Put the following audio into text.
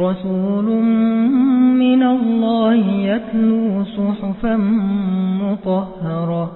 رسول من الله يتلو صحفا مطهرة.